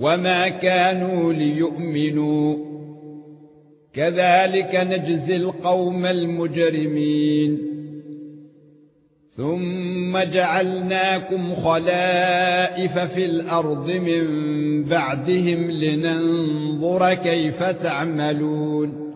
وما كانوا ليؤمنوا. كذلك نجزي القوم المجرمين. ثم جعلناكم خلائف في الأرض من بعدهم لننظر كيف تعملون.